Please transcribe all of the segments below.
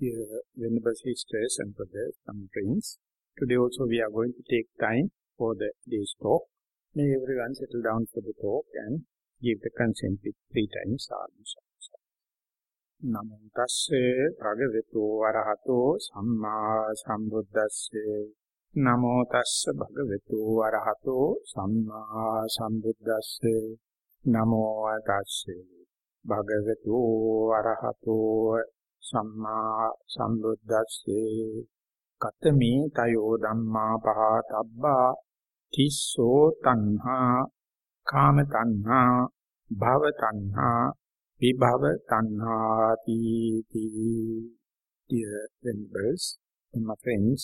Dear Venerable Sisters and Brothers and Friends, today also we are going to take time for the day's talk. May everyone settle down for the talk and give the consent with three times silence. නමෝ තස්සේ භගවතු වරහතෝ සම්මා සම්බුද්දස්සේ නමෝ තස්ස භගවතු වරහතෝ සම්මා සම්බුද්දස්සේ නමෝ තස්සේ භගවතු වරහතෝ සම්මා සම්බුද්දස්සේ කතමේ තයෝ ධම්මා පහතබ්බා තිස්සෝ තණ්හා කාම තණ්හා භව තණ්හා විභව තණ්හාති dear members and my friends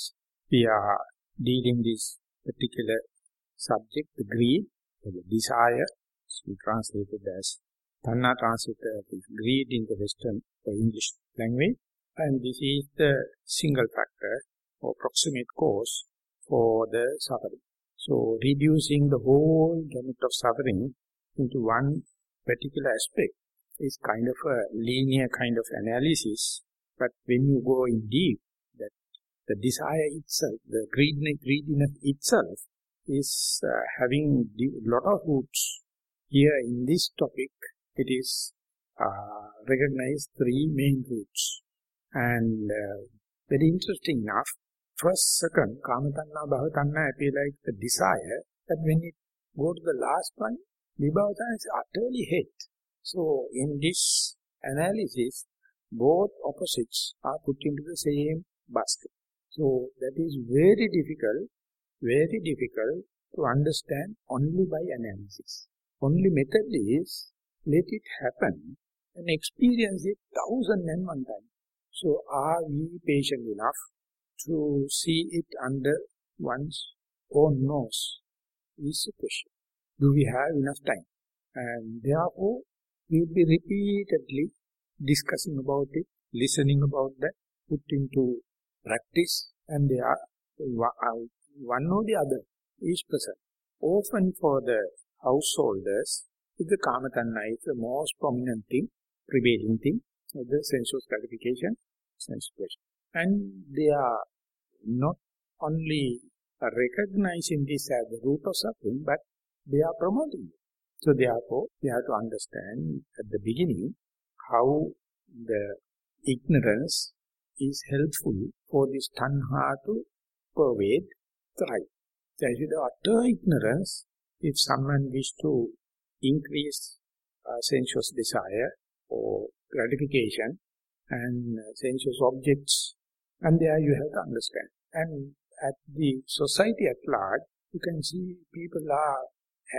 we are dealing this particular subject the greed or the desire we translated as tanha translated as greed in the western or english language and this is the single factor or proximate cause for the suffering. So reducing the whole gamut of suffering into one particular aspect is kind of a linear kind of analysis, but when you go in deep, that the desire itself, the greediness, greediness itself is uh, having a lot of roots. Here in this topic, it is uh, recognize three main roots. And uh, very interesting enough, first, second, Kamatanha, Bhavatanha appear like the desire, but when it go to the last one, Vibhavatanha is utterly hate. So in this analysis, both opposites are put into the same basket. So that is very difficult, very difficult to understand only by analysis. Only method is let it happen and experience it thousand and one times. So are we patient enough to see it under one's own nose is a question. Do we have enough time? And therefore, we will be repeatedly discussing about it, listening about that, put into practice, and they are uh, one or the other is present. Often for the householders, the Kamatanha is the most prominent thing prevailing thing, the sensuous gratification, pleasure. And they are not only recognizing this as the root of suffering, but they are promoting it. So therefore, we have to understand at the beginning how the ignorance is helpful for this tanha to pervade, thrive. So utter ignorance, if someone wish to increase uh, sensuous desire, or gratification and sensuous objects. And there you have to understand. And at the society at large, you can see people are,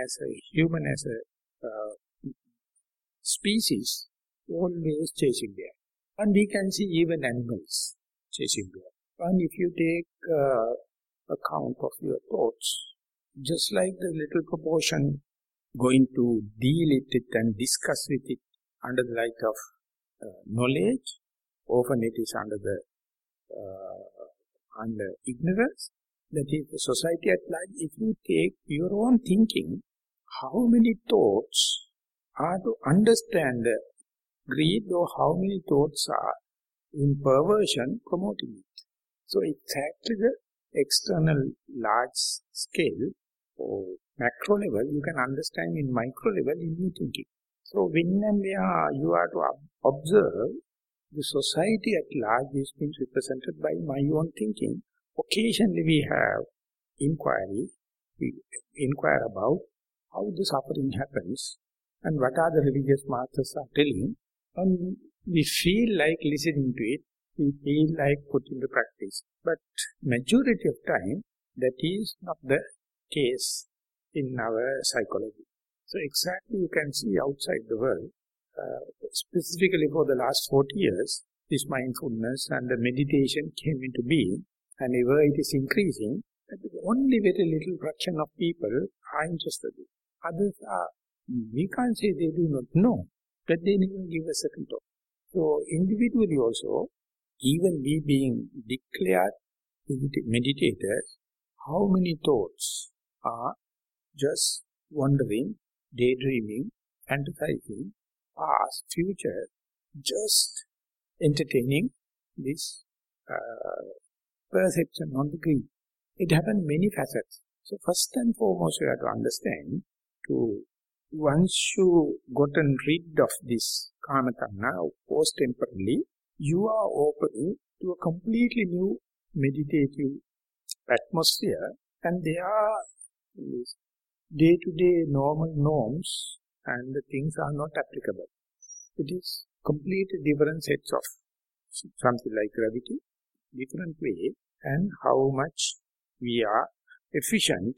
as a human, as a uh, species, always chasing there. And we can see even animals chasing there. And if you take uh, account of your thoughts, just like the little proportion going to deal with it and discuss with it under the light of uh, knowledge, often it is under the uh, under ignorance. That is the society at large. If you take your own thinking, how many thoughts are to understand the greed or how many thoughts are in perversion promoting it. So exactly the external large scale macro level you can understand in micro level in your thinking. So when and where you are to observe, the society at large is being represented by my own thinking. Occasionally we have inquiry, we inquire about how the suffering happens and what are the religious masters are telling and we feel like listening to it, we feel like putting the practice. But majority of time that is not the case in our psychology. So exactly you can see outside the world, uh, specifically for the last 40 years, this mindfulness and the meditation came into being, and ever it is increasing, only very little fraction of people are interested in Others are, we can't say they do not know, but they never give a second thought. So individually also, even we being declared meditators, how many thoughts are just wandering daydreaming, fantasizing, past, future, just entertaining this uh, perception on the greed. It happens many facets. So first and foremost, you have to understand to once you gotten rid of this kama tanha, post temporarily, you are opening to a completely new meditative atmosphere and there are day-to-day -day normal norms and the things are not applicable. It is completely different sets of something like gravity, different way and how much we are efficient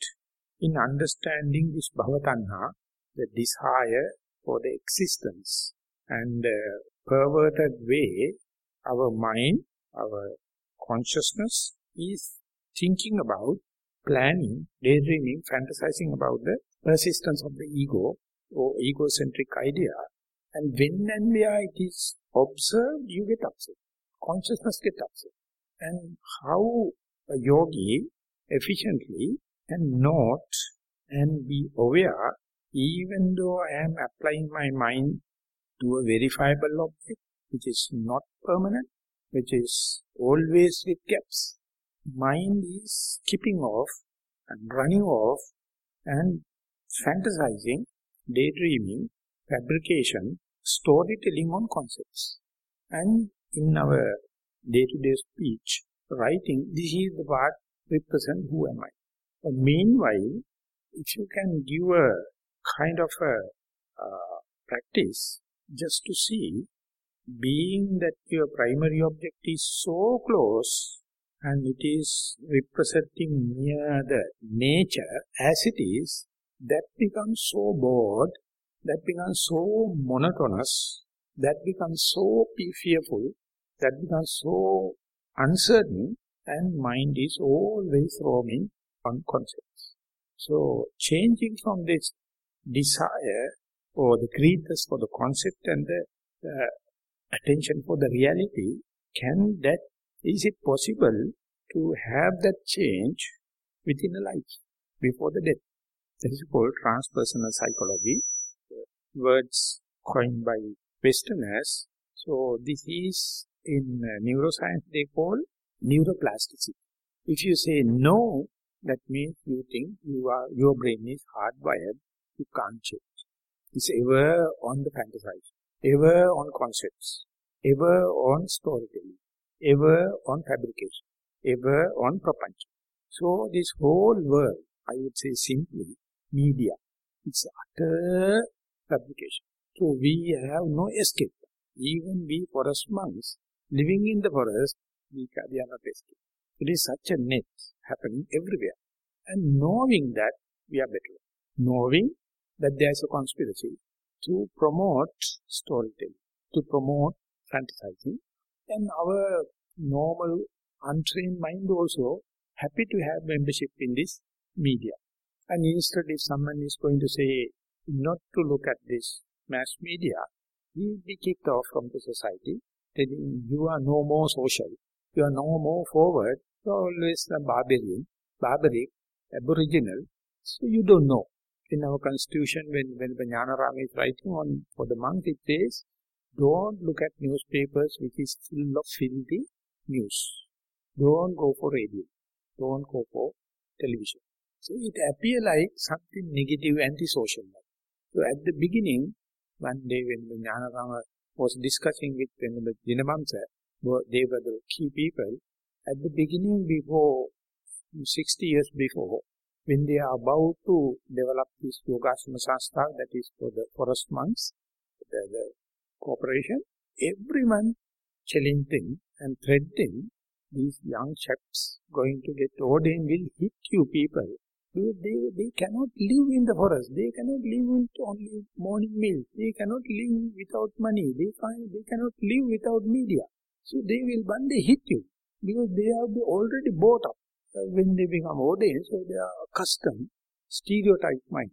in understanding this bhavatanha, the desire for the existence and uh, perverted way our mind, our consciousness is thinking about, planning, daydreaming, fantasizing about the persistence of the ego or egocentric idea. And when and where it is observed, you get upset. Consciousness get upset. And how a yogi efficiently can note and be aware, even though I am applying my mind to a verifiable object, which is not permanent, which is always with gaps, mind is skipping off and running off and fantasizing, daydreaming, fabrication, storytelling on concepts. And in our day-to-day -day speech, writing, this is the part represent who am I. But meanwhile, if you can give a kind of a uh, practice just to see, being that your primary object is so close and it is representing near the nature as it is, that becomes so bored, that becomes so monotonous, that becomes so fearful, that becomes so uncertain, and mind is always roaming on concepts. So, changing from this desire or the greediness for the concept and the uh, attention for the reality, can that is it possible to have that change within a life, before the death? That is called transpersonal psychology, words coined by Westerners. So this is in neuroscience they call neuroplasticity. If you say no, that means you think you are your brain is hardwired, you can't change. It's ever on the fantasizing, ever on concepts, ever on storytelling ever on fabrication, ever on papancha. So this whole world, I would say simply, media, it's utter fabrication. So we have no escape. Even we forest monks, living in the forest, we, are not escape. It is such a net happening everywhere. And knowing that, we are better. Knowing that there is a conspiracy to promote storytelling, to promote fantasizing, and our normal untrained mind also happy to have membership in this media. And instead if someone is going to say not to look at this mass media, he will be kicked off from the society, telling you are no more social, you are no more forward, you are always a barbarian, barbaric, aboriginal, so you don't know. In our constitution, when, when Jnanarama is writing on for the monk, it says, don't look at newspapers which is full of filthy news. Don't go for radio. Don't go for television. So it appear like something negative, antisocial. So at the beginning, one day when Jnanarama was discussing with Venerable Jinavamsa, they were the key people, at the beginning before, 60 years before, when they are about to develop this Yogasrama Sanstha, that is for the forest monks, the, the corporation, everyone challenging and threatening these young chaps going to get ordained will hit you people. They, they cannot live in the forest. They cannot live with only morning meals. They cannot live without money. They, find, they cannot live without media. So they will one day hit you because they have already bought up uh, when they become ordained. So they are accustomed, stereotype mind.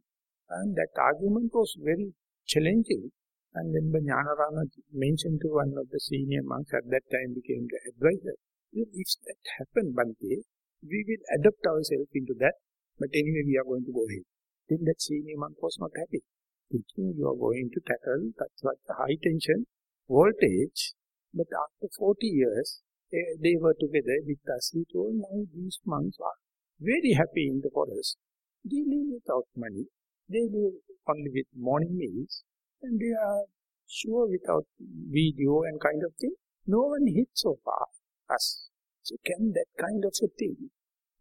And that argument was very challenging and then when Jnanarama mentioned to one of the senior monks at that time became the advisor, if that happened Bhante, we will adapt ourselves into that, but anyway we are going to go ahead. Then that senior monk was not happy. Thinking you are going to tackle that's what the high tension voltage, but after 40 years, uh, they were together with us. He told, now these monks are very happy in the forest. They live without money. They live only with morning meals. And they are sure without video and kind of thing. No one hit so far us. So can that kind of a thing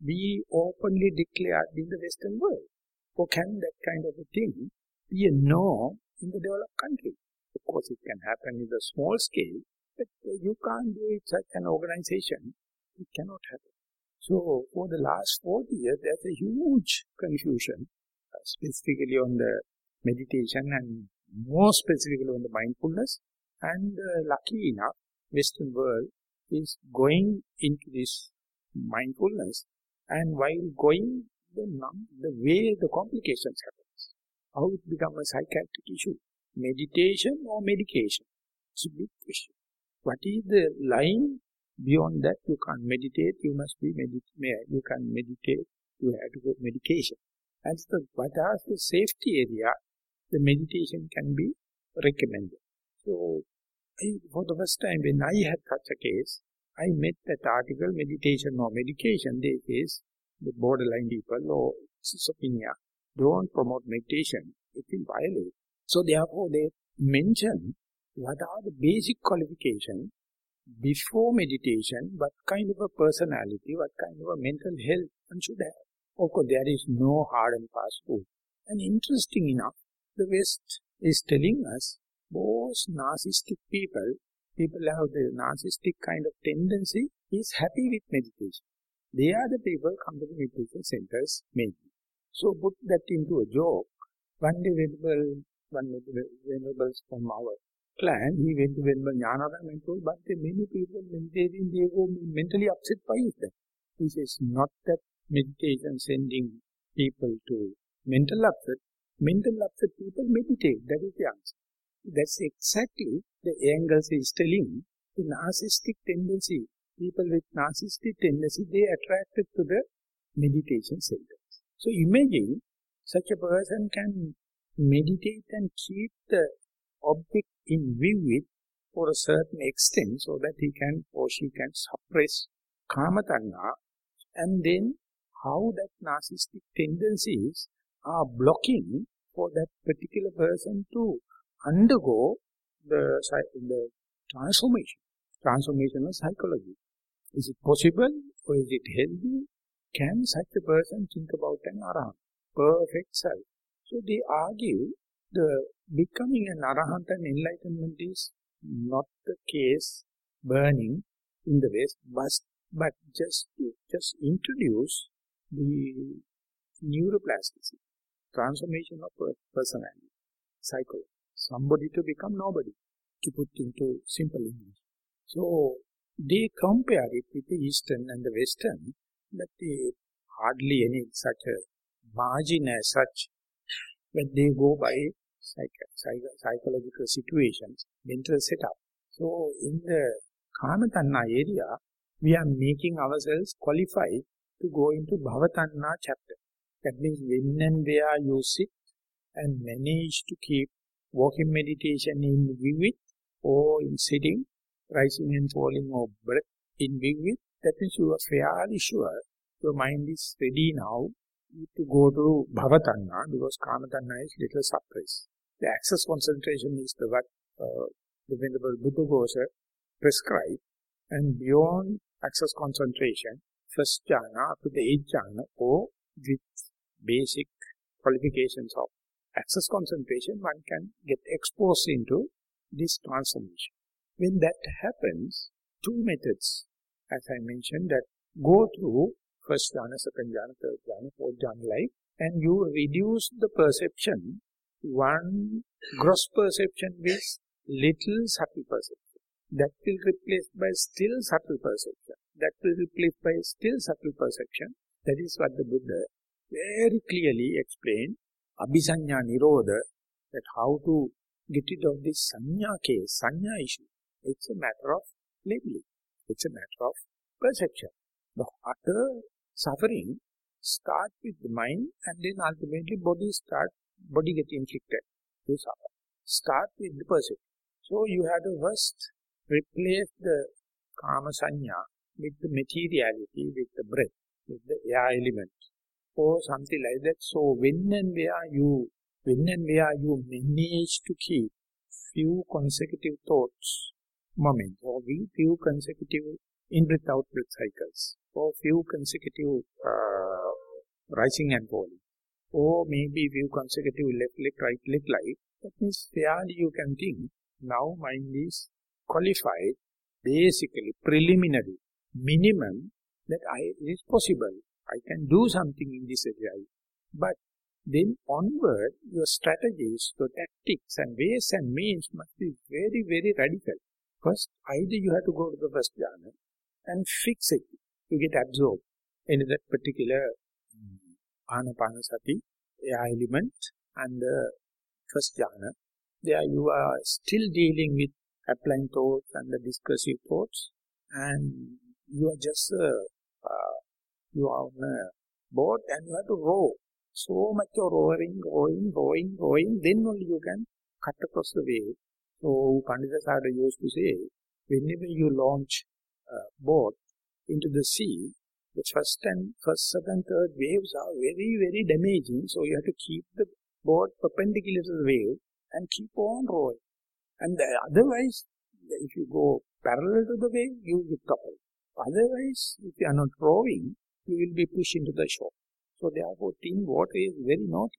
be openly declared in the Western world? Or can that kind of a thing be a norm in the developed country? Of course, it can happen in the small scale, but you can't do it such an organization. It cannot happen. So for the last 40 years, there's a huge confusion, uh, specifically on the meditation and more specifically on the mindfulness. And uh, lucky enough, Western world is going into this mindfulness and while going the, the way the complications happens, how it becomes a psychiatric issue, meditation or medication? It's a big question. What is the line beyond that? You can't meditate, you must be meditate, you can meditate, you have to go medication. And the, what are the safety area, the meditation can be recommended. So, I, for the first time when I had such a case, I met that article, meditation or medication, they says the borderline people or schizophrenia don't promote meditation, it will violate. So therefore they mention what are the basic qualifications before meditation, what kind of a personality, what kind of a mental health one should have. Of course, there is no hard and fast rule. And interesting enough, the West is telling us most narcissistic people, people have the narcissistic kind of tendency, is happy with meditation. They are the people come to the meditation centers mainly. So put that into a joke. One day Venerable, one Venerables from our clan, he went to Venerable Jnanaram and told, but many people meditating, they go mentally upset by it. He says, not that meditation sending people to mental upset, mental upset people meditate, that is the answer. That's exactly the angles is telling the narcissistic tendency people with narcissistic tendency, they attracted to the meditation centers. So imagine such a person can meditate and keep the object in view with for a certain extent so that he can or she can suppress kama and then how that narcissistic tendencies are blocking for that particular person to undergo the, the transformation, transformation of psychology. Is it possible or is it healthy? Can such a person think about an arahant, perfect self? So they argue the becoming an arahant and enlightenment is not the case burning in the West, but, but just just introduce the neuroplasticity, transformation of personality, psychology, somebody to become nobody, to put into simple English. So they compare it with the Eastern and the Western, but they hardly any such a margin as such when they go by psych psych psychological situations, mental setup. So in the Kamatanha area, we are making ourselves qualified to go into Bhavatanha chapter. That means when and where you sit and manage to keep walking meditation in vivid or in sitting, rising and falling of breath in with, that means you are fairly sure your mind is ready now to go to Bhavatanha because Kamatanha is little suppressed. The access concentration is the what uh, the Venerable Buddhaghosa prescribed and beyond access concentration, first jhana up to the eighth jhana or with basic qualifications of access concentration, one can get exposed into this transformation. When that happens, two methods, as I mentioned, that go through first jhana, second jhana, third jhana, fourth jhana like, and you reduce the perception, one gross perception with little subtle perception. That will replace by still subtle perception. That will replace by still subtle perception. That is what the Buddha very clearly explained, Abhisanya Nirodha, that how to get rid of this sanya case, sanya issue. It's a matter of labeling. It's a matter of perception. The utter suffering starts with the mind and then ultimately body start, body get inflicted to suffer. Start with the perception. So you have to first replace the kama sanya with the materiality, with the breath, with the air element, or something like that. So when and where you, when and where you manage to keep few consecutive thoughts, moments, or few consecutive in-breath, out-breath cycles, or few consecutive uh, rising and falling, or maybe few consecutive left leg, right leg, right, that means fairly you can think, now mind is qualified, basically, preliminary, minimum, that I, it is possible, I can do something in this area. But then onward, your strategies, your tactics and ways and means must be very, very radical. First, either you have to go to the first jhana and fix it. You get absorbed in that particular um, anapanasati element and the first jhana. There you are still dealing with applying thoughts and the discursive thoughts and you are just, uh, uh, you are on a boat and you have to row. So much of rowing, rowing, rowing, rowing, then only you can cut across the wave. So Pandita used to say, whenever you launch a boat into the sea, the first and first, second, third waves are very, very damaging. So you have to keep the boat perpendicular to the wave and keep on rowing. And the, otherwise, if you go parallel to the wave, you will topple. Otherwise, if you are not rowing, you will be pushed into the shore. So therefore, thin water is very naughty.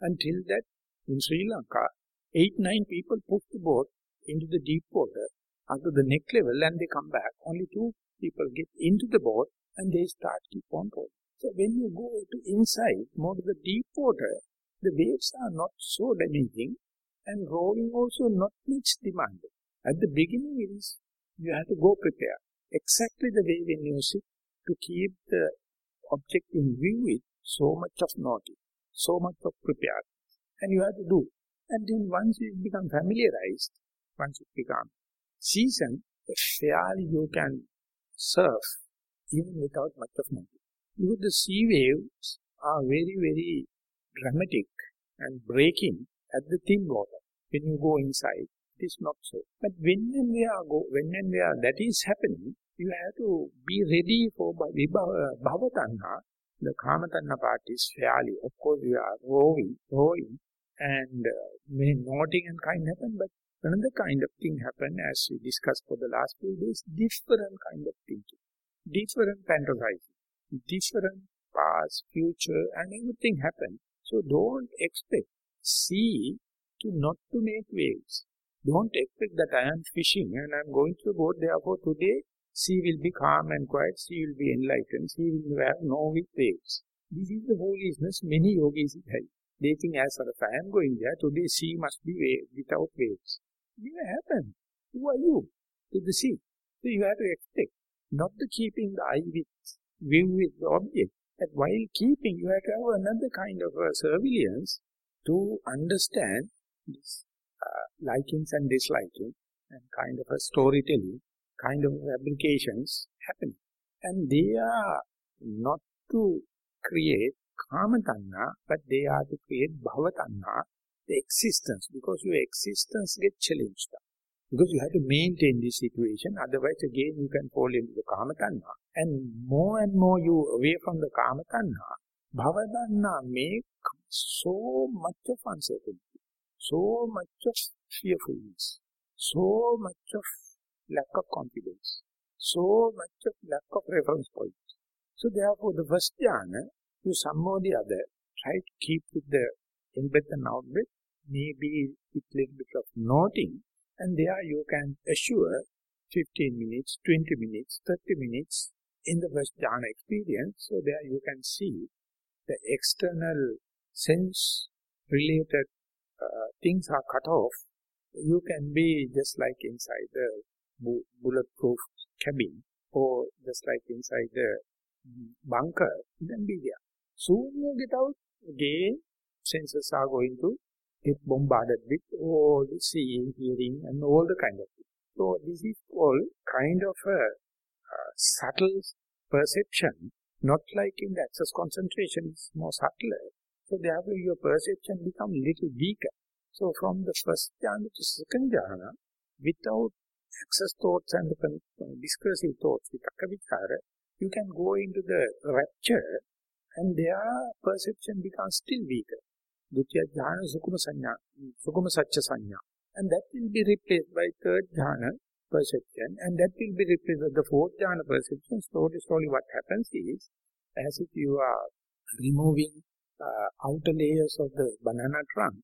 Until that, in Sri Lanka, eight, nine people push the boat into the deep water up to the neck level and they come back. Only two people get into the boat and they start keep on. So when you go to inside, more to the deep water, the waves are not so damaging and rowing also not much demanded. At the beginning it is, you have to go prepare. Exactly the way we use it to keep the object in view with so much of naughty, so much of prepared. And you have to do. And then once you become familiarized, once you become seasoned, fairly you can surf even without much of knowledge. Because the sea waves are very, very dramatic and breaking at the thin water. When you go inside, is not so. But when and where go, when and where that is happening, you have to be ready for bhavatanha. The kamatanha part is fairly, of course, you are rowing, rowing, and uh, may nodding and kind happen, but another kind of thing happen as we discussed for the last few days, different kind of thinking, different fantasizing, different past, future, and everything happen. So don't expect sea to not to make waves. Don't expect that I am fishing and I am going to boat, therefore today sea will be calm and quiet, sea will be enlightened, sea will have no waves. This is the foolishness many yogis have. They think as far as I am going there, today sea must be wave, without waves. Never happen. Who are you? To the sea. So you have to expect, not the keeping the eye with, view with the object, but while keeping, you have to have another kind of uh, surveillance to understand this uh, likings and disliking and kind of a storytelling, kind of fabrications happening. And they are not to create kama but they are to create bhava tanha, the existence, because your existence gets challenged. Because you have to maintain this situation, otherwise again you can fall into the kama. And more and more you away from the kama tanha make so much of uncertainty, so much of fearfulness, so much of lack of confidence, so much of lack of reference point. So therefore the first jhana you some or the other try to keep with the in-breath and out-breath, maybe with little bit of noting, and there you can assure 15 minutes, 20 minutes, 30 minutes in the first jhana experience. So there you can see the external sense related uh, things are cut off. You can be just like inside the bu bulletproof cabin or just like inside the bunker, then be there. Soon you get out, again, senses are going to get bombarded with all the seeing, hearing, and all the kind of things. So this is all kind of a, subtle perception, not like in the access concentration, it's more subtler. So therefore your perception become little weaker. So from the first jhana to second jhana, without access thoughts and discursive thoughts, vitaka vichara, you can go into the rapture and their perception becomes still weaker. Dutya jhana sukuma sanya, sukuma satcha sanya. And that will be replaced by third jhana perception and that will be replaced by the fourth jhana perception. Slowly, slowly what happens is, as if you are removing uh, outer layers of the banana trunk,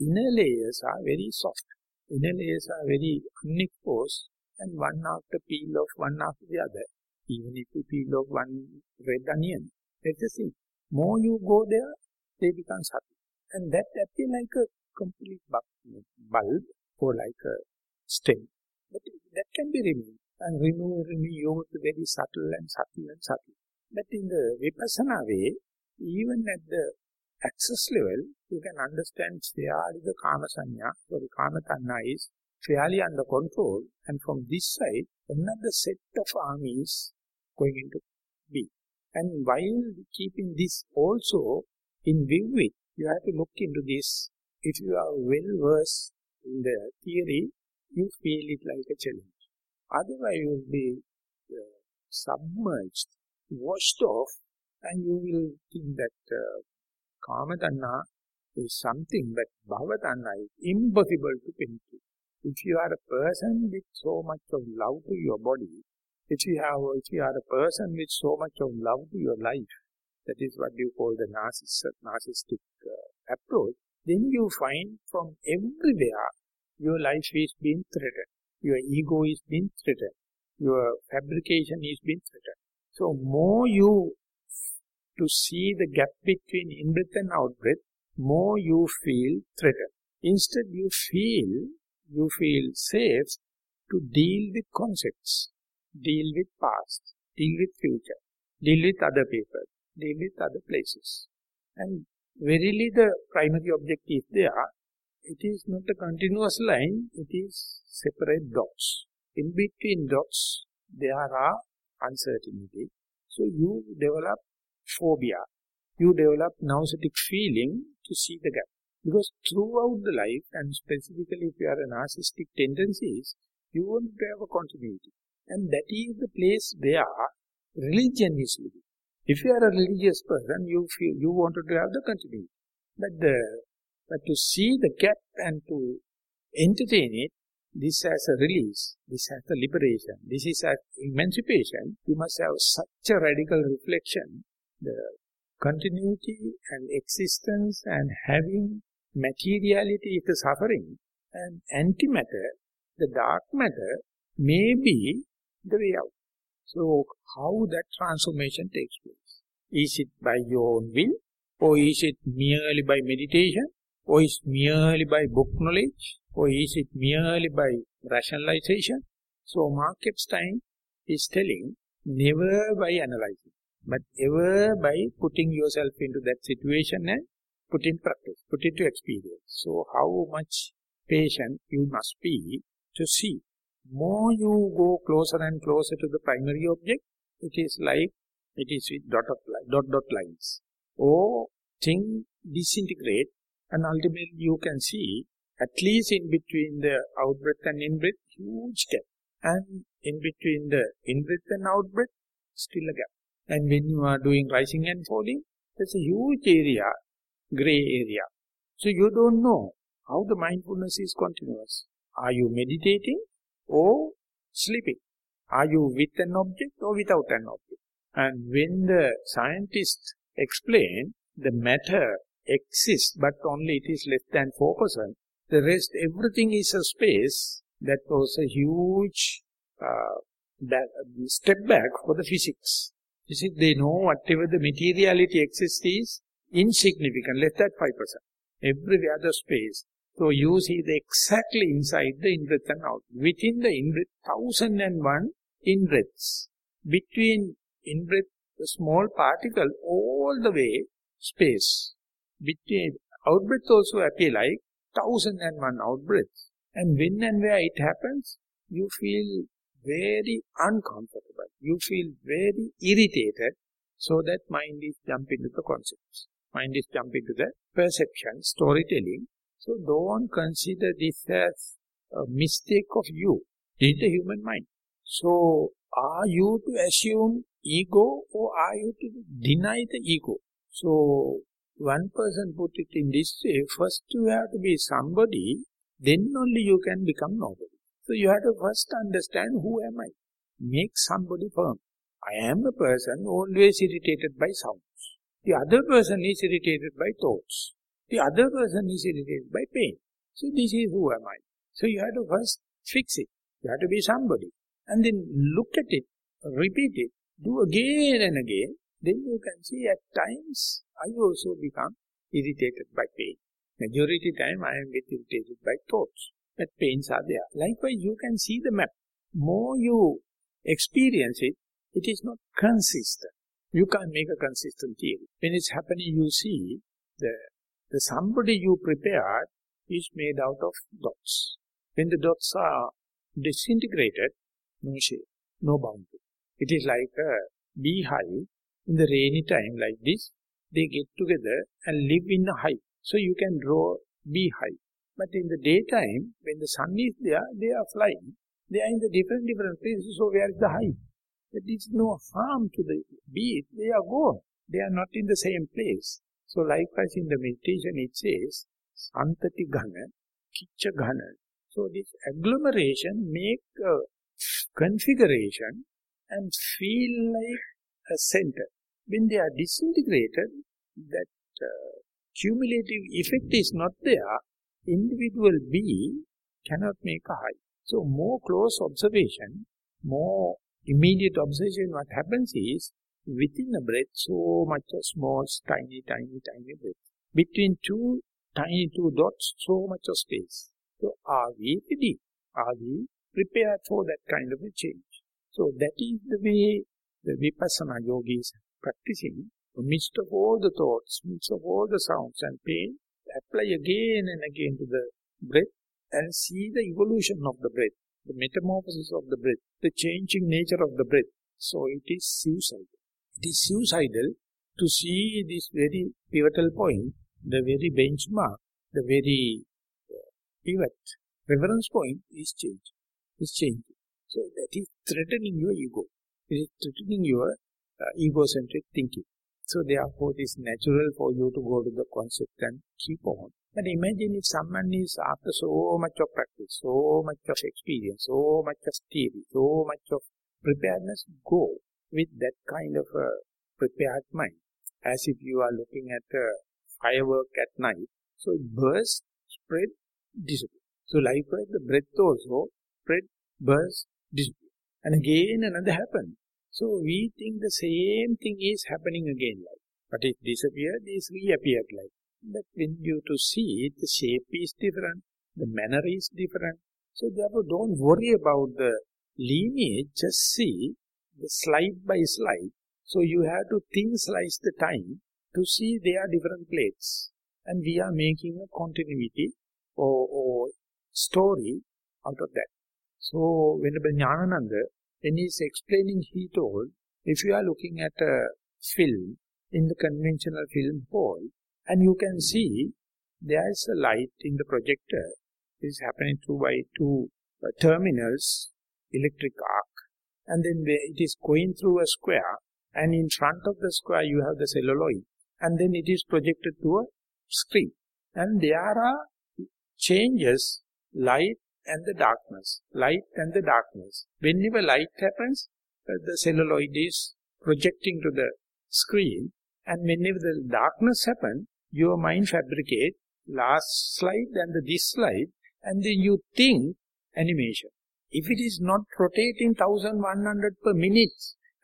inner layers are very soft. Inner layers are very unexposed and one after peel off one after the other. Even if you peel off one red onion, let's just see. More you go there, they become subtle. And that appear like a complete bulb or like a stem. But that can be removed. And remove, remove, you go to very subtle and subtle and subtle. But in the Vipassana way, even at the access level, you can understand fairly the Kama Sanya, or the Kama Tanha is fairly under control. And from this side, another set of armies going into be. And while keeping this also in view with, you have to look into this. If you are well versed in the theory, you feel it like a challenge. Otherwise, you will be uh, submerged, washed off, and you will think that uh, Kama is something, but bhava Bhavatanha is impossible to penetrate. If you are a person with so much of love to your body, if you have, if you are a person with so much of love to your life, that is what you call the narcissistic uh, approach, then you find from everywhere your life is being threatened. Your ego is being threatened. Your fabrication is being threatened. So more you to see the gap between in-breath and out-breath, more you feel threatened. Instead you feel, you feel safe to deal with concepts deal with past, deal with future, deal with other people, deal with other places. And verily the primary object is there. It is not a continuous line, it is separate dots. In between dots, there are uncertainty. So you develop phobia. You develop nauseatic feeling to see the gap. Because throughout the life, and specifically if you are a narcissistic tendencies, you want to have a continuity. And that is the place where religion is living. If you are a religious person, you feel you wanted to have the continuity. But, the, but to see the gap and to entertain it, this as a release, this as a liberation, this is as emancipation, you must have such a radical reflection, the continuity and existence and having materiality is suffering and antimatter, the dark matter, may be the way out. So how that transformation takes place? Is it by your own will? Or is it merely by meditation? Or is it merely by book knowledge? Or is it merely by rationalization? So Mark Epstein is telling, never by analyzing, but ever by putting yourself into that situation and put in practice, put into experience. So how much patient you must be to see more you go closer and closer to the primary object, it is like, it is with dot, of, dot, dot lines. Or thing disintegrate and ultimately you can see at least in between the out-breath and in-breath, huge gap. And in between the in-breath and out-breath, still a gap. And when you are doing rising and falling, there's a huge area, gray area. So you don't know how the mindfulness is continuous. Are you meditating or sleeping? Are you with an object or without an object? And when the scientists explain the matter exists but only it is less than 4%, the rest everything is a space, that was a huge uh, step back for the physics. You see, they know whatever the materiality exists is insignificant, less than 5%. Every other space so you see the exactly inside the in-breath and out. Within the in-breath, thousand and one in-breaths. Between in-breath, the small particle, all the way, space. Between out-breath also appear like thousand and one out-breaths. And when and where it happens, you feel very uncomfortable. You feel very irritated. So that mind is jump into the concepts. Mind is jump into the perception, storytelling. So don't consider this as a mistake of you. This is the human mind. So, are you to assume ego or are you to deny the ego? So, one person put it in this way, first you have to be somebody, then only you can become nobody. So you have to first understand who am I. Make somebody firm. I am a person always irritated by sounds. The other person is irritated by thoughts. The other person is irritated by pain. So this is who am I. So you have to first fix it. You have to be somebody. And then look at it, repeat it, do again and again. Then you can see at times I also become irritated by pain. Majority time I am irritated by thoughts. But pains are there. Likewise, you can see the map. More you experience it, it is not consistent. You can't make a consistent theory. When it's happening, you see the, the somebody you prepared is made out of dots. When the dots are disintegrated, no shape, no boundary. It is like a beehive in the rainy time like this. They get together and live in a hive. So you can draw beehive. But in the daytime, when the sun is there, they are flying. They are in the different, different places. So where is the hive? There is no harm to the bees. They are gone. They are not in the same place. So likewise in the meditation it says, Santati Ghana, Ghana. So this agglomeration make a configuration and feel like a center. When they are disintegrated, that uh, cumulative effect is not there, individual bee cannot make a high. So more close observation, more immediate observation, what happens is, within a breath, so much small, tiny, tiny, tiny breath. Between two tiny two dots, so much of space. So are we ready? Are we prepared for that kind of a change? So that is the way the Vipassana yogis practicing. Amidst of all the thoughts, amidst of all the sounds and pain, apply again and again to the breath and see the evolution of the breath, the metamorphosis of the breath, the changing nature of the breath. So it is suicidal. It is suicidal to see this very pivotal point, the very benchmark, the very uh, pivot, reference point is changing. Is changing. So that is threatening your ego. It is threatening your uh, egocentric thinking. So therefore it is natural for you to go to the concept and keep on. But imagine if someone is after so much of practice, so much of experience, so much of theory, so much of preparedness, go with that kind of a prepared mind. As if you are looking at a firework at night. So it bursts, spread, disappear. So likewise the breath also spread, burst, disappear. And again another happen. So we think the same thing is happening again like. But it disappeared, this reappeared like. But when you to see it, the shape is different, the manner is different. So therefore don't worry about the lineage, just see the slide by slide. So you have to thin slice the time to see they are different plates. And we are making a continuity or, or story out of that. So Venerable Jnanananda when he is explaining, he told, if you are looking at a film in the conventional film hall, and you can see there is a light in the projector, it is happening through by two uh, terminals, electric arc, and then it is going through a square, and in front of the square you have the celluloid, and then it is projected to a screen. And there are changes, light and the darkness, light and the darkness. Whenever light happens, uh, the celluloid is projecting to the screen and whenever the darkness happens, your mind fabricate last slide and the this slide and then you think animation. If it is not rotating 1100 per minute,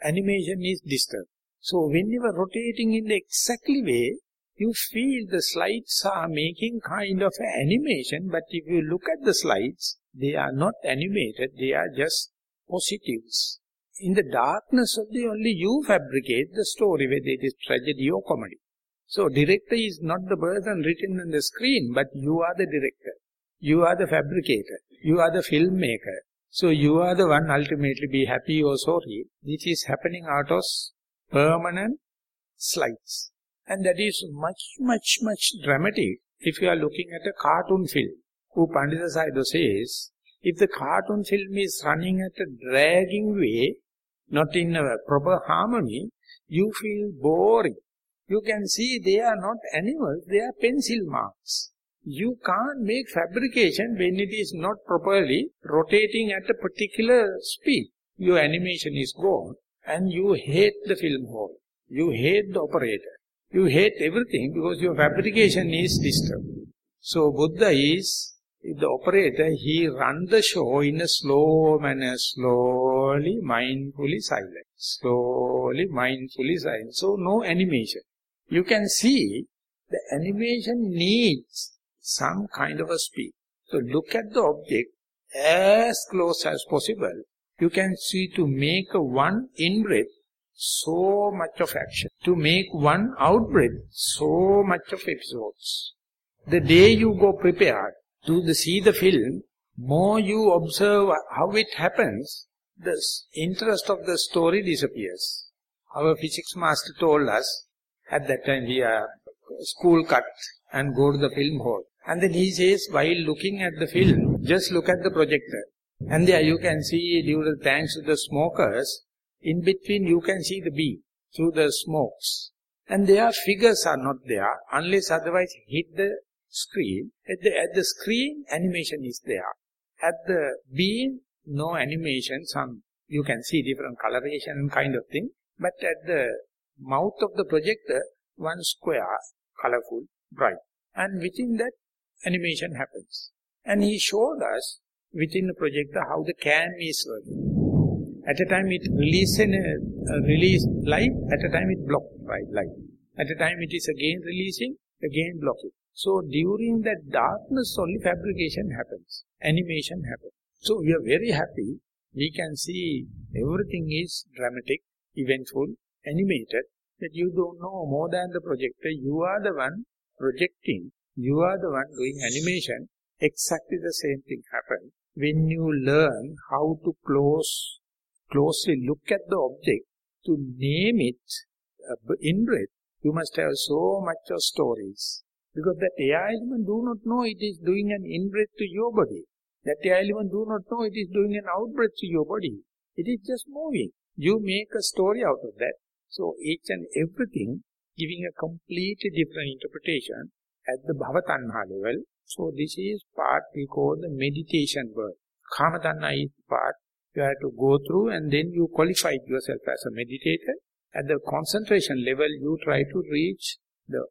animation is disturbed. So whenever rotating in the exactly way, you feel the slides are making kind of animation, but if you look at the slides, they are not animated, they are just positives. In the darkness of the only you fabricate the story, whether it is tragedy or comedy. So director is not the person written on the screen, but you are the director. You are the fabricator. You are the filmmaker. So you are the one ultimately be happy or sorry. This is happening out of permanent slides. And that is much, much, much dramatic if you are looking at a cartoon film. Who Pandita Sayadaw says, If the cartoon film is running at a dragging way, not in a proper harmony, you feel boring. You can see they are not animals, they are pencil marks. You can't make fabrication when it is not properly rotating at a particular speed. Your animation is gone and you hate the film hall. You hate the operator. You hate everything because your fabrication is disturbed. So Buddha is the operator, he run the show in a slow manner, slowly, mindfully silent. Slowly, mindfully silent. So no animation. You can see the animation needs some kind of a speed. So look at the object as close as possible. You can see to make a one in-breath, so much of action. To make one out-breath, so much of episodes. The day you go prepared to the, see the film, more you observe how it happens, the interest of the story disappears. Our physics master told us, at that time we are school cut and go to the film hall. And then he says, while looking at the film, just look at the projector. And there you can see, due to thanks to the smokers, in between you can see the bee through the smokes. And their figures are not there, unless otherwise hit the screen. At the, at the screen, animation is there. At the beam, no animation, some, you can see different coloration kind of thing. But at the mouth of the projector, one square, colorful, bright. And within that, animation happens. And he showed us within the projector how the can is working. At a time it releases uh, release light, at a time it blocks light. At a time it is again releasing, again blocking. So during that darkness only fabrication happens, animation happens. So we are very happy, we can see everything is dramatic, eventful, animated, that you don't know more than the projector, you are the one projecting, you are the one doing animation, exactly the same thing happens when you learn how to close, closely look at the object, to name it uh, in breath, you must have so much of stories. Because that air element do not know it is doing an in-breath to your body. That air element do not know it is doing an out-breath to your body. It is just moving. You make a story out of that. So each and everything giving a completely different interpretation at the Bhavatanha level. So this is part we call the meditation work. Kamatanha is part you have to go through and then you qualify yourself as a meditator. At the concentration level, you try to reach the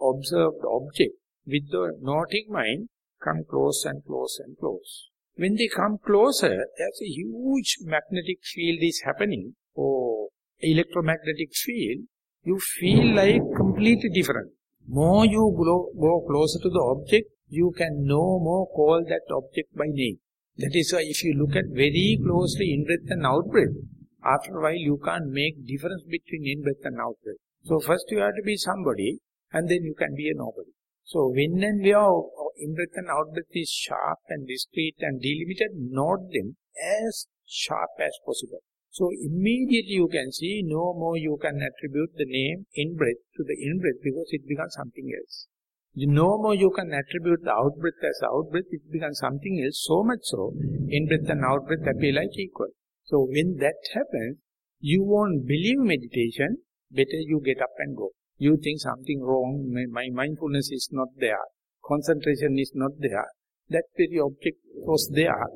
observed object with the noting mind come close and close and close. When they come closer, there's a huge magnetic field is happening, or electromagnetic field, you feel like completely different. More you go, go closer to the object, you can no more call that object by name. That is why if you look at very closely in-breath and out-breath, after a while you can't make difference between in-breath and out-breath. So first you have to be somebody and then you can be a nobody. So when and where in-breath and out-breath is sharp and discrete and delimited, note them as sharp as possible. So immediately you can see no more you can attribute the name in-breath to the in-breath because it becomes something else. No more you can attribute the out-breath as out-breath, it becomes something else, so much so, in-breath and out-breath appear like equal. So when that happens, you won't believe meditation, better you get up and go you think something wrong, my, my mindfulness is not there, concentration is not there, that very object was there,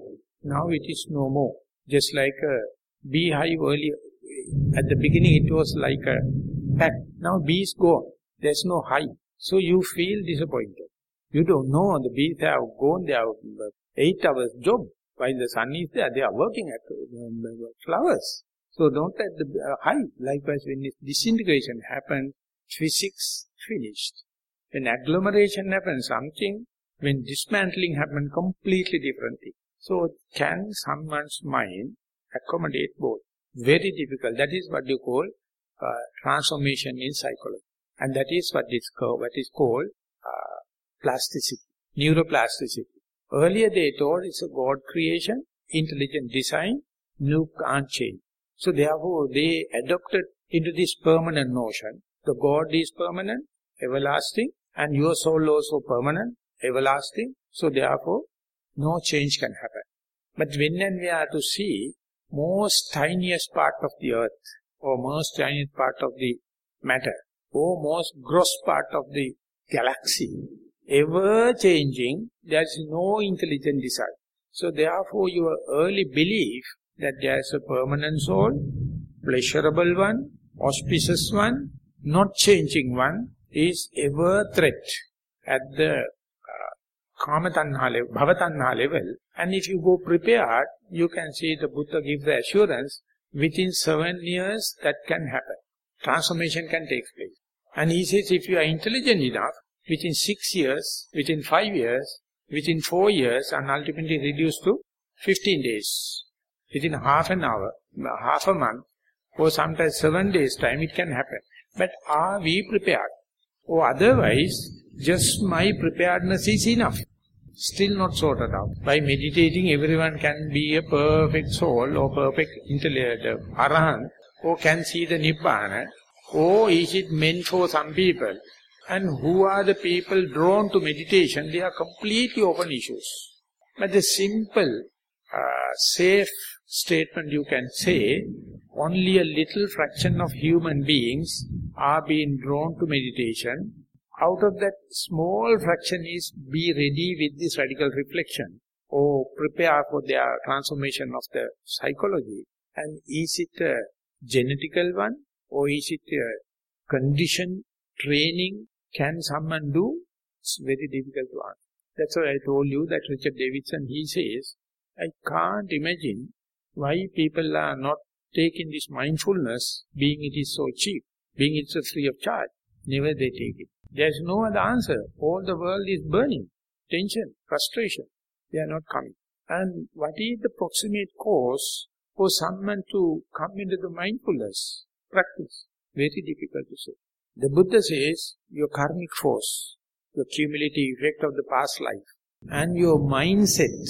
now it is no more. Just like a beehive earlier, at the beginning it was like a pack, now bees gone, there's no hive, so you feel disappointed. You don't know, on the bees have gone, they have eight hours job, while the sun is there, they are working at uh, flowers. So don't let the uh, hive. Likewise, when disintegration happens, physics finished. When agglomeration happens, something, when dismantling happens, completely different thing. So can someone's mind accommodate both? Very difficult. That is what you call uh, transformation in psychology. And that is what is, called, what is called uh, plasticity, neuroplasticity. Earlier they told it's a God creation, intelligent design, can't change. So therefore they adopted into this permanent notion the God is permanent, everlasting, and your soul also permanent, everlasting. So therefore, no change can happen. But when and we are to see most tiniest part of the earth, or most tiniest part of the matter, or most gross part of the galaxy, ever changing, there is no intelligent design. So therefore your early belief that there is a permanent soul, pleasurable one, auspicious one, not changing one, is ever threat at the uh, kama level, level. And if you go prepared, you can see the Buddha give the assurance, within seven years that can happen. Transformation can take place. And he says if you are intelligent enough, within six years, within five years, within four years, and ultimately reduced to 15 days. Within half an hour, half a month, or sometimes seven days time, it can happen. But are we prepared? Or otherwise, just my preparedness is enough. Still not sorted out. By meditating, everyone can be a perfect soul or perfect intellect, arahant, or can see the Nibbana, or is it meant for some people? And who are the people drawn to meditation? They are completely open issues. But the simple, uh, safe statement you can say, only a little fraction of human beings are being drawn to meditation. Out of that small fraction is be ready with this radical reflection or prepare for their transformation of the psychology. And is it a genetical one or is it a condition, training, can someone do? It's very difficult to answer. That's why I told you that Richard Davidson, he says, I can't imagine why people are not taking this mindfulness, being it is so cheap, being it is a free of charge. Never they take it. There's no other answer. All the world is burning. Tension, frustration. They are not coming. And what is the proximate cause for someone to come into the mindfulness practice? Very difficult to say. The Buddha says, your karmic force, your cumulative effect of the past life, and your mindset,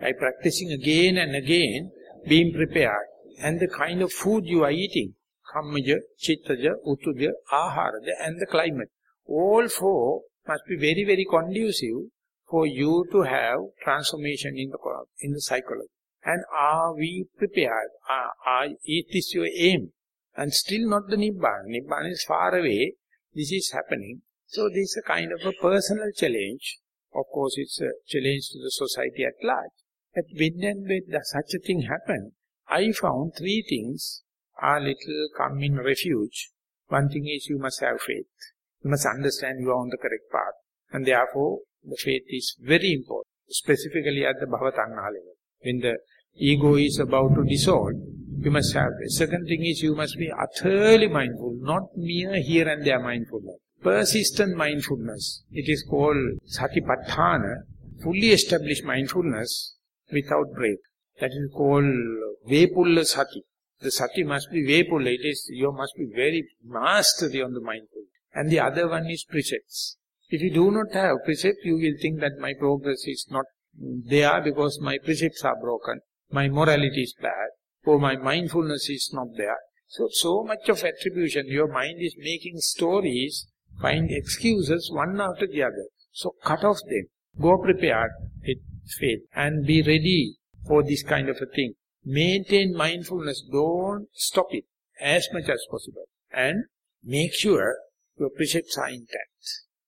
by practicing again and again, being prepared, and the kind of food you are eating, kammaja, chittaja, utuja, aharaja, and the climate, all four must be very, very conducive for you to have transformation in the, in the psychology. And are we prepared? Are, are, is this your aim? And still not the Nibbana. Nibbana is far away. This is happening. So this is a kind of a personal challenge. Of course, it's a challenge to the society at large. But when and when such a thing happen, I found three things are little come in refuge. One thing is you must have faith. You must understand you are on the correct path. And therefore, the faith is very important, specifically at the Bhavatanha level. When the ego is about to dissolve, you must have this. Second thing is you must be utterly mindful, not mere here and there mindfulness. Persistent mindfulness. It is called satipatthana, fully established mindfulness without break. That is called vepulla sati. The sati must be vepulla. It is, you must be very mastery on the mindfulness. And the other one is precepts. If you do not have precepts, you will think that my progress is not there because my precepts are broken, my morality is bad, oh, my mindfulness is not there. So, so much of attribution, your mind is making stories, find excuses one after the other. So cut off them. Go prepared with faith and be ready for this kind of a thing. Maintain mindfulness. Don't stop it as much as possible. And make sure your precepts are intact.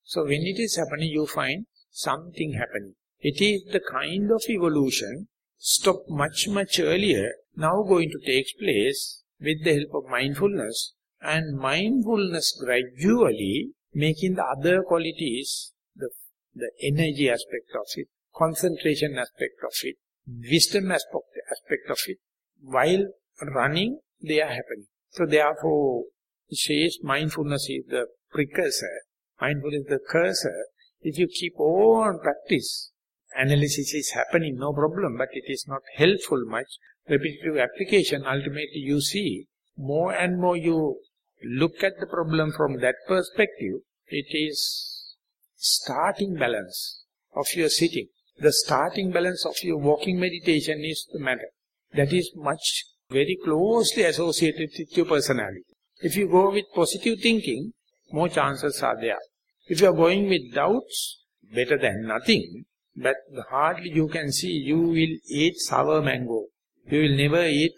So when it is happening, you find something happening. It is the kind of evolution stop much, much earlier now going to take place with the help of mindfulness and mindfulness gradually making the other qualities, the, the energy aspect of it, concentration aspect of it, wisdom aspect, aspect of it, while running, they are happening. So therefore, it says mindfulness is the precursor, mindfulness is the cursor. If you keep on practice, analysis is happening, no problem, but it is not helpful much repetitive application, ultimately you see, more and more you look at the problem from that perspective, it is starting balance of your sitting. The starting balance of your walking meditation is the matter. That is much very closely associated with your personality. If you go with positive thinking, more chances are there. If you are going with doubts, better than nothing, but hardly you can see you will eat sour mango. You will never eat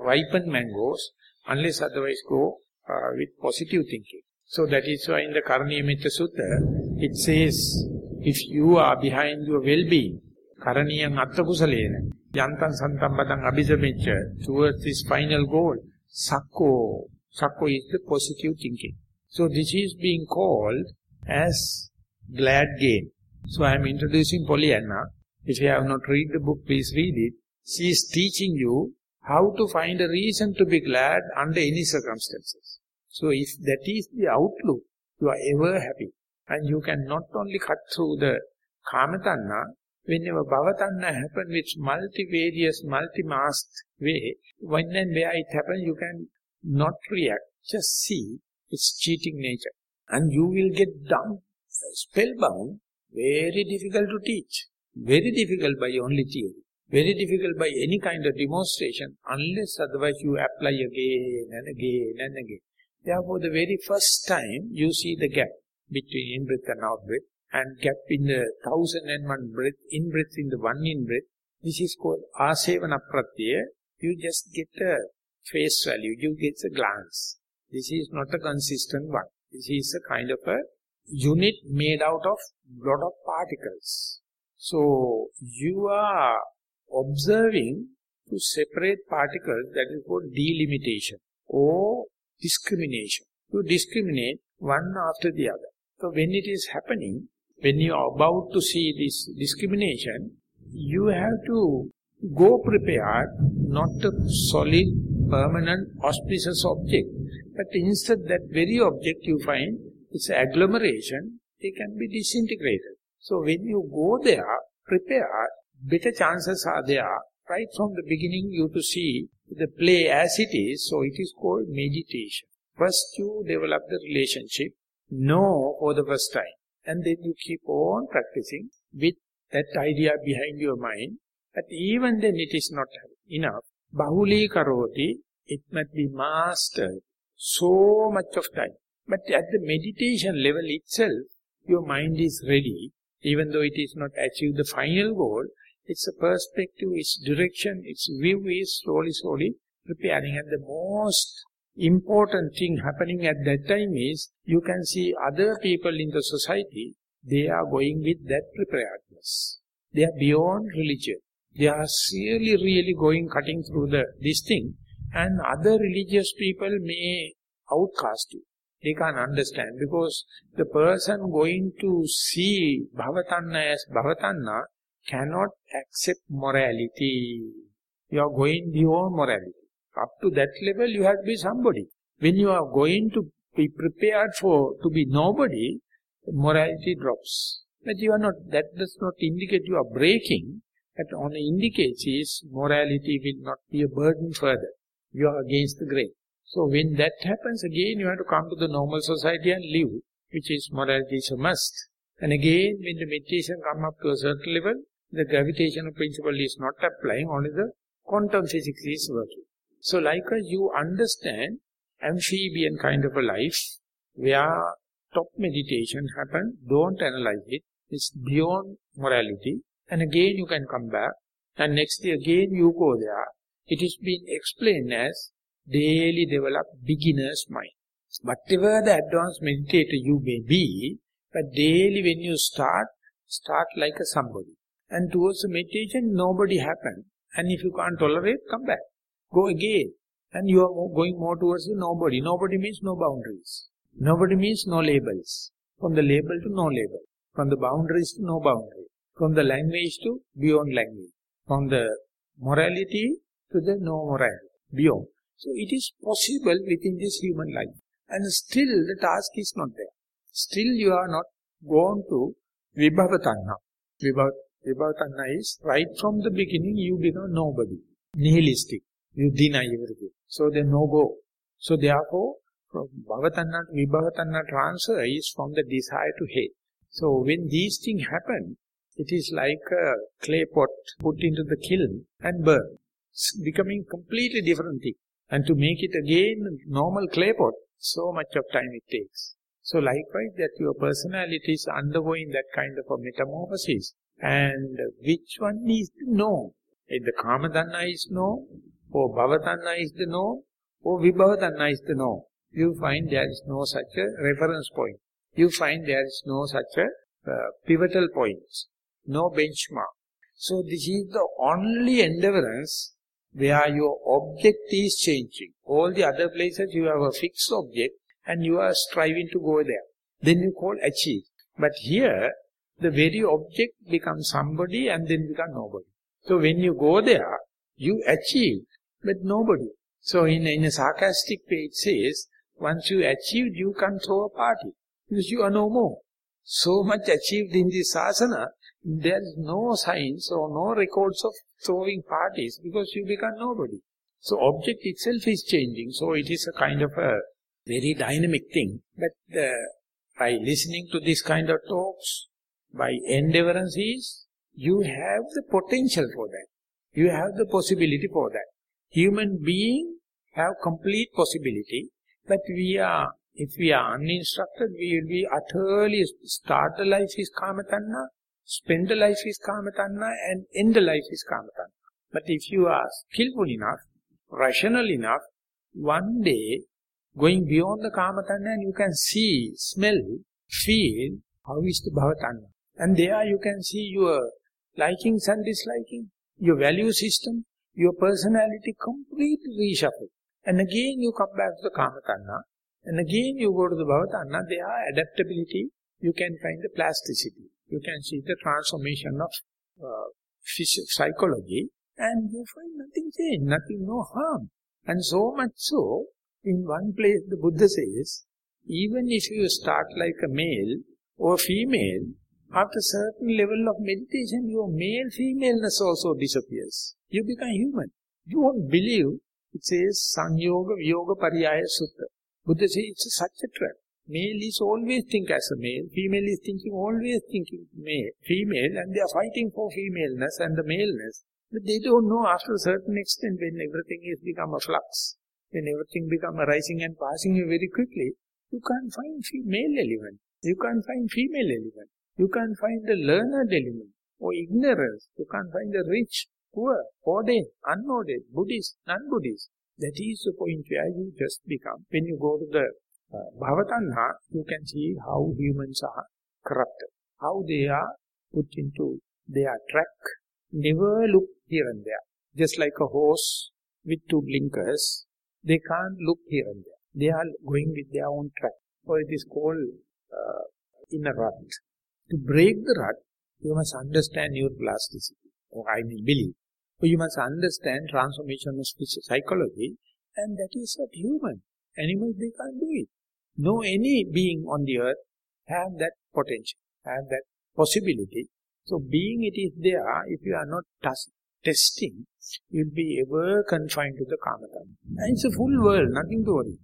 ripened mangoes unless otherwise go uh, with positive thinking. So that is why in the Karaniyametta Sutta, it says, if you are behind your well-being, Karaniyam Attakusalena, Yantan Santam Badang Abhisamecha, towards this final goal, Sakko. Sakko is the positive thinking. So this is being called as glad game. So I am introducing Pollyanna. If you have not read the book, please read it. She is teaching you how to find a reason to be glad under any circumstances. So if that is the outlook, you are ever happy. And you can not only cut through the kamatanha, whenever bhavatanha happen with multi-various, multi-masked way, when and where it happens, you can not react. Just see its cheating nature. And you will get dumb, spellbound very difficult to teach. Very difficult by only theory. Very difficult by any kind of demonstration unless otherwise you apply again and again and again. Therefore, the very first time you see the gap between in-breath and out-breath and gap in the thousand and one breath, in-breath in the one in-breath, this is called asevana pratyaya. You just get a face value, you get a glance. This is not a consistent one. This is a kind of a unit made out of lot of particles. So you are observing to separate particles that is called delimitation or discrimination. You discriminate one after the other. So when it is happening, when you are about to see this discrimination, you have to go prepared, not a solid, permanent, auspicious object, but instead that very object you find it's agglomeration, they can be disintegrated. So when you go there, prepare, better chances are there, right from the beginning you to see the play as it is, so it is called meditation. First you develop the relationship, know for the first time, and then you keep on practicing with that idea behind your mind, but even then it is not enough. Bahuli karoti, it must be mastered so much of time. But at the meditation level itself, your mind is ready, even though it is not achieved the final goal, its a perspective, its direction, its view is slowly, slowly preparing. And the most important thing happening at that time is, you can see other people in the society, they are going with that preparedness. They are beyond religion. They are really, really going, cutting through the this thing. And other religious people may outcast you they can't understand because the person going to see Bhavatanha as Bhavatanha cannot accept morality. You are going beyond morality. Up to that level you have to be somebody. When you are going to be prepared for to be nobody, morality drops. But you are not, that does not indicate you are breaking, but only indicates is morality will not be a burden further. You are against the grain. So when that happens, again you have to come to the normal society and live, which is morality is a must. And again, when the meditation come up to a certain level, the gravitational principle is not applying, only the quantum physics is working. So likewise, you understand amphibian kind of a life, where top meditation happen, don't analyze it, it's beyond morality, and again you can come back, and next day again you go there. It is being explained as daily develop beginner's mind. Whatever the advanced meditator you may be, but daily when you start, start like a somebody. And towards the meditation, nobody happen. And if you can't tolerate, come back. Go again. And you are going more towards the nobody. Nobody means no boundaries. Nobody means no labels. From the label to no label. From the boundaries to no boundary. From the language to beyond language. From the morality to the no morality. Beyond. So it is possible within this human life. And still the task is not there. Still you are not gone to Vibhavatanha is right from the beginning you become nobody. Nihilistic. You deny everything. So then no go. So therefore, from Bhavatanha to Vibhavatanha transfer is from the desire to hate. So when these things happen, it is like a clay pot put into the kiln and burn. It's becoming completely different thing. And to make it again normal clay pot, so much of time it takes. So likewise that your personality is undergoing that kind of a metamorphosis. And which one is the no? If the Kama Tanha is no, or Bhava Tanha is the no, or Vibhava Tanha is the no. You find there is no such a reference point. You find there is no such a uh, pivotal points, no benchmark. So this is the only endeavorance where your object is changing. All the other places you have a fixed object and you are striving to go there. Then you call achieve. But here, the very object becomes somebody and then become nobody. So when you go there, you achieve, but nobody. So in, in a sarcastic way it says, once you achieved, you can throw a party. Because you are no more. So much achieved in this asana, there is no signs or no records of throwing parties because you become nobody. So object itself is changing. So it is a kind of a very dynamic thing. But uh, by listening to this kind of talks, by endeavorance is, you have the potential for that. You have the possibility for that. Human being have complete possibility, but we are, if we are uninstructed, we will be utterly, start the life is kama tanha, spend the life is kama tanha, and end the life is kama tanha. But if you are skillful enough, rational enough, one day going beyond the kama tanha and you can see, smell, feel how is the bhava tanha. And there you can see your likings and disliking, your value system, your personality completely reshuffled. And again you come back to the kama tanha, and again you go to the bhava tanha, there are adaptability, you can find the plasticity, you can see the transformation of uh, psychology, and you find nothing change, nothing, no harm. And so much so, in one place the Buddha says, even if you start like a male or female, after certain level of meditation, your male femaleness also disappears. You become human. You won't believe, it says Sanyoga Yoga Pariyaya Sutta. Buddha says it's such a trap. Male is always think as a male, female is thinking always thinking male, female, and they are fighting for femaleness and the maleness. But they don't know after a certain extent when everything is become a flux when everything becomes arising and passing you very quickly, you can't find male element. You can't find female element. You can't find the learned element or ignorance. You can't find the rich, poor, ordained, unordained, Buddhist, non-Buddhist. That is the point where you just become. When you go to the uh, Bhavatanha, you can see how humans are corrupted. How they are put into their track. Never look here and there. Just like a horse with two blinkers, they can't look here and there. They are going with their own track. So it is called uh, in a rut. To break the rut, you must understand your plasticity, or I mean belief. So you must understand transformation of psychology, and that is what human. Animals, they can't do it. No any being on the earth have that potential, have that possibility. So being it is there, if you are not testing, you'll be ever confined to the Kamatanha. And it's a full world, nothing to worry.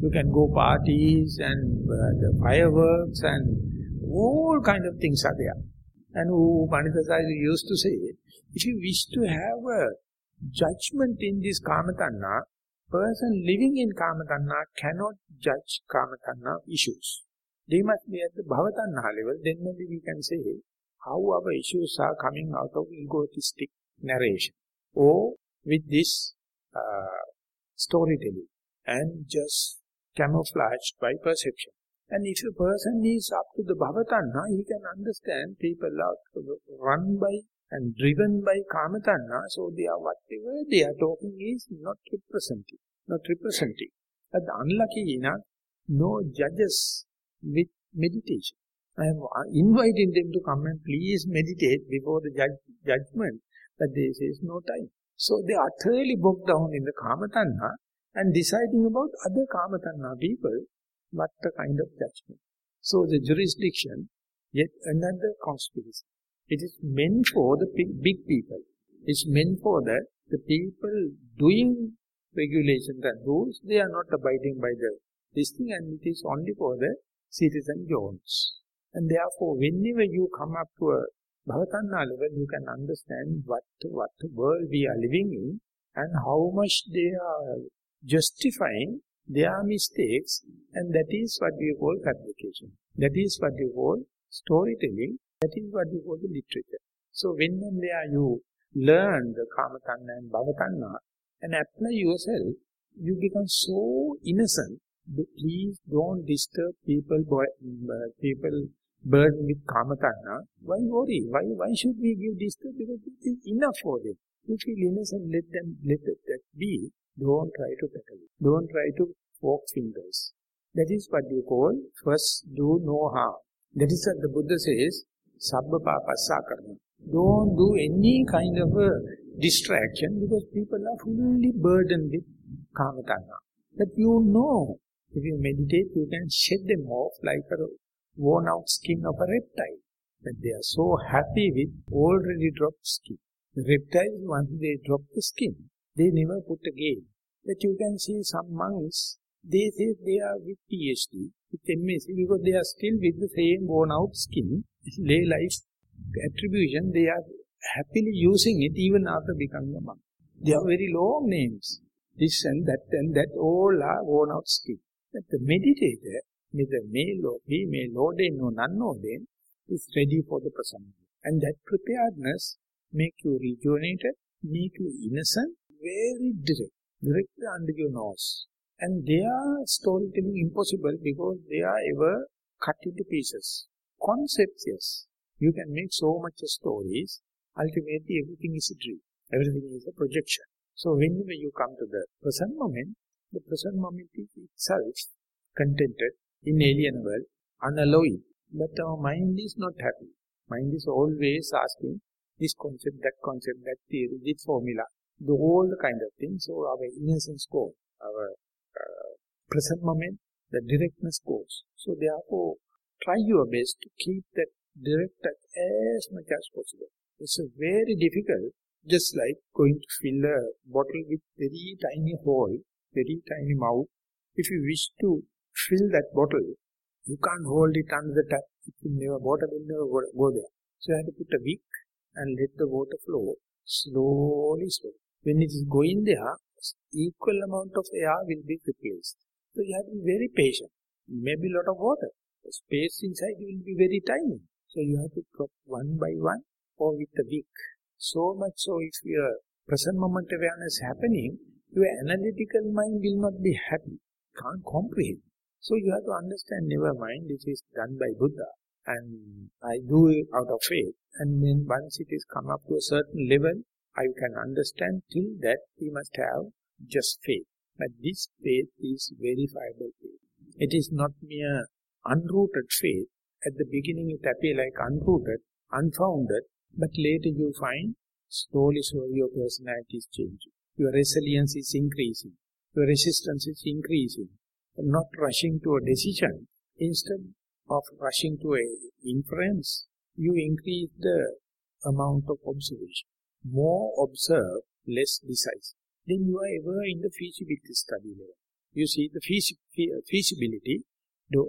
You can go parties and uh, the fireworks and all kind of things are there. And who Manithasaya used to say, if you wish to have a judgment in this Kamatanha, person living in Kamatanha cannot judge Kamatanha issues. They must be at the Bhavatanha level, then only we can say how our issues are coming out of egotistic narration or with this uh, storytelling and just camouflaged by perception. And if a person is up to the bhavatanha, he can understand people are run by and driven by kamatanha, so they are whatever they are talking is not representing, not representing. But unlucky enough, no judges with meditation. I am uh, inviting them to come and please meditate before the judge, judgment but there is no time. So they are utterly bogged down in the Kamatanha and deciding about other Kamatanha people what the kind of judgment. So the jurisdiction, yet another conspiracy. It is meant for the big, people. It's meant for the, the people doing regulations and rules, they are not abiding by the this thing and it is only for the citizen Jones. And therefore, whenever you come up to a Bhavatanha level, you can understand what, what world we are living in and how much they are justifying their mistakes and that is what we call fabrication. That is what we call storytelling. That is what we call the literature. So when and there you learn the Kamatanha and Bhavatanha and apply yourself, you become so innocent. Please don't disturb people, boy, uh, people burdened with Kamatanha. Why worry? Why, why should we give disturb? Because it is enough for them. If You feel innocent, let them, let that be. Don't try to tackle it. Don't try to poke fingers. That is what you call first do no harm. That is what the Buddha says, Sabba Papasa Karma. Don't do any kind of a distraction because people are fully burdened with Kamatanha. But you know, if you meditate, you can shed them off like a worn out skin of a reptile. But they are so happy with already dropped skin. The reptiles, once they drop the skin, they never put again. That you can see some monks, they say they are with PhD, with MSc, because they are still with the same worn out skin, lay life attribution, they are happily using it even after becoming a monk. They are very long names. This and that and that all are worn out skin. But the meditator, neither male or female, ordained or non-ordained, is ready for the present. And that preparedness make you rejuvenated, make you innocent, very direct, directly under your nose. And they are storytelling impossible because they are ever cut into pieces. Concepts, yes. You can make so much stories. Ultimately, everything is a dream. Everything is a projection. So whenever you come to the present moment, the present moment is itself contented, inalienable, unalloyed. But our mind is not happy. Mind is always asking this concept, that concept, that theory, this formula, the whole kind of thing. So our innocence goes, our uh, present moment, the directness goes. So therefore, try your best to keep that direct as much as possible. It's very difficult, just like going to fill a bottle with very tiny hole, very tiny mouth. If you wish to fill that bottle, you can't hold it under the tap. It will never, water will never go, go there. So you have to put a wick and let the water flow slowly, slowly. When it is going there, equal amount of air will be replaced. So you have to be very patient. Maybe a lot of water. The space inside will be very tiny. So you have to drop one by one or with the wick. So much so if your present moment awareness happening, your analytical mind will not be happy, can't comprehend. So you have to understand, never mind, this is done by Buddha and I do it out of faith. And then once it is come up to a certain level, I can understand till that we must have just faith. But this faith is verifiable faith. It is not mere unrooted faith, at the beginning it appear like unrooted, unfounded, but later you find slowly, slowly your personality is changing. Your resilience is increasing. Your resistance is increasing. Not rushing to a decision. Instead of rushing to a inference, you increase the amount of observation. More observe, less decisive. Then you are ever in the feasibility study level. You see the feasibility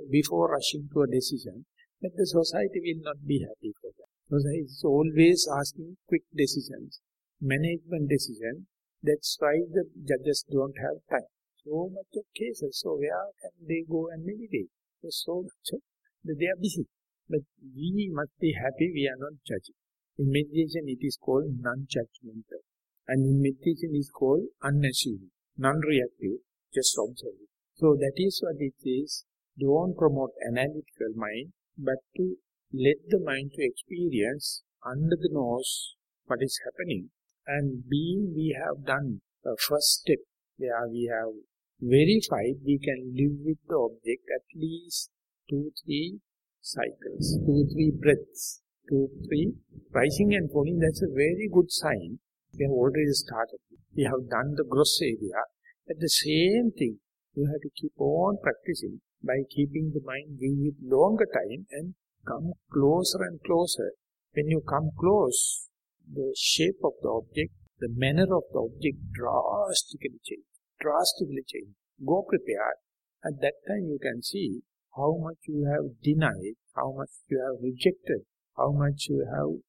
before rushing to a decision but the society will not be happy for that. Society always asking quick decisions, management decisions. That's why the judges don't have time. So much of cases, so where can they go and meditate? So much of, they are busy. But we must be happy we are not judging. In meditation it is called non-judgmental. And in meditation is called unassuming, non-reactive, just observing. So that is what it is. Don't promote analytical mind, but to let the mind to experience under the nose what is happening and being we have done a first step where we have verified we can live with the object at least two, three cycles, two, three breaths, two, three rising and falling. That's a very good sign. We have already started. We have done the gross area. At the same thing, you have to keep on practicing by keeping the mind with longer time and come closer and closer. When you come close, the shape of the object, the manner of the object drastically change, drastically change. Go prepared. At that time you can see how much you have denied, how much you have rejected, how much you have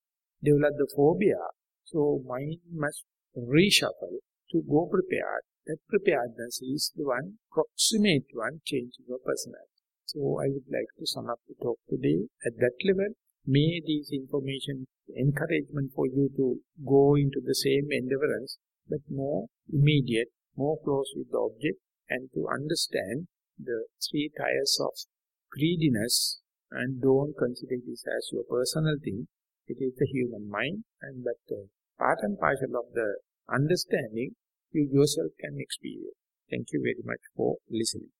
developed the phobia. So mind must reshuffle to go prepared that preparedness is the one, proximate one, changing your personality. So I would like to sum up the talk today at that level. may these information encouragement for you to go into the same endeavorance, but more immediate, more close with the object, and to understand the three tiers of greediness and don't consider this as your personal thing. It is the human mind and that uh, part and parcel of the understanding you yourself can experience. Thank you very much for listening.